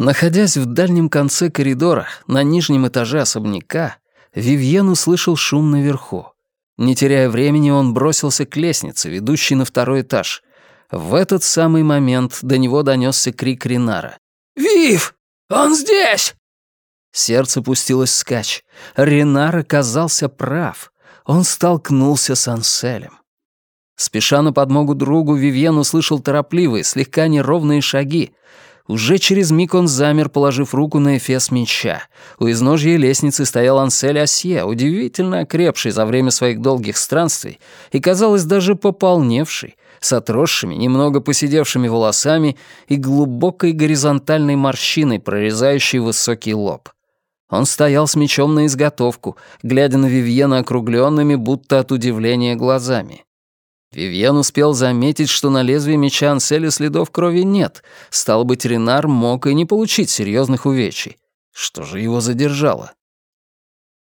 Находясь в дальнем конце коридора, на нижнем этаже особняка, Вивьен услышал шум наверху. Не теряя времени, он бросился к лестнице, ведущей на второй этаж. В этот самый момент до него донесся крик Ринара. «Вив! Он здесь!» Сердце пустилось вскачь. Ренар оказался прав. Он столкнулся с Анселем. Спеша на подмогу другу, Вивьен услышал торопливые, слегка неровные шаги. Уже через миг он замер, положив руку на эфес меча. У изножья лестницы стоял Ансель Асье, удивительно окрепший за время своих долгих странствий и, казалось, даже пополневший, с отросшими, немного посидевшими волосами и глубокой горизонтальной морщиной, прорезающей высокий лоб. Он стоял с мечом на изготовку, глядя на Вивьена округленными, будто от удивления, глазами. Вивьен успел заметить, что на лезвии меча Анселя следов крови нет. Стал быть, Ренар мог и не получить серьезных увечий. Что же его задержало?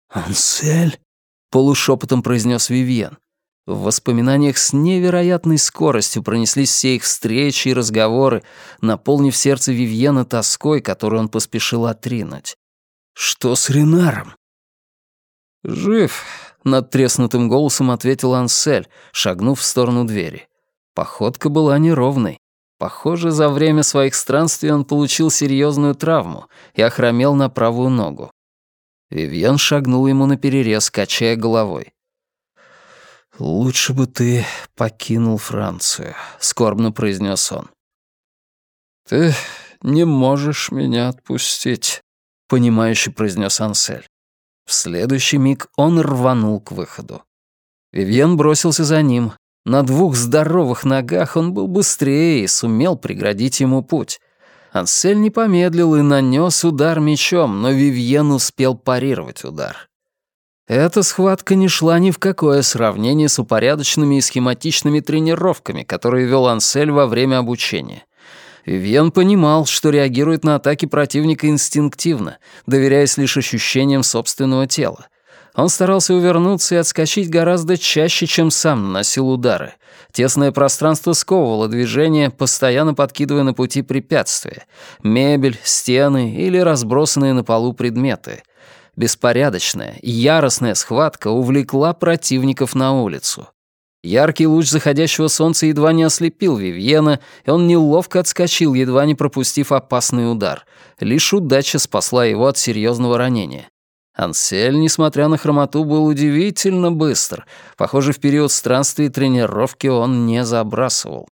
«Ансель?» — полушепотом произнес Вивьен. В воспоминаниях с невероятной скоростью пронеслись все их встречи и разговоры, наполнив сердце Вивьена тоской, которую он поспешил отринуть. «Что с Ренаром?» «Жив», — над треснутым голосом ответил Ансель, шагнув в сторону двери. Походка была неровной. Похоже, за время своих странствий он получил серьезную травму и охромел на правую ногу. Вивьен шагнул ему на перерез, качая головой. «Лучше бы ты покинул Францию», — скорбно произнес он. «Ты не можешь меня отпустить», — понимающе произнес Ансель. В следующий миг он рванул к выходу. Вивьен бросился за ним. На двух здоровых ногах он был быстрее и сумел преградить ему путь. Ансель не помедлил и нанес удар мечом, но Вивьен успел парировать удар. Эта схватка не шла ни в какое сравнение с упорядоченными и схематичными тренировками, которые вел Ансель во время обучения. Вивьен понимал, что реагирует на атаки противника инстинктивно, доверяясь лишь ощущениям собственного тела. Он старался увернуться и отскочить гораздо чаще, чем сам наносил удары. Тесное пространство сковывало движение, постоянно подкидывая на пути препятствия. Мебель, стены или разбросанные на полу предметы. Беспорядочная, яростная схватка увлекла противников на улицу. Яркий луч заходящего солнца едва не ослепил Вивьена, и он неловко отскочил, едва не пропустив опасный удар. Лишь удача спасла его от серьезного ранения. Ансель, несмотря на хромоту, был удивительно быстр. Похоже, в период странствий и тренировки он не забрасывал.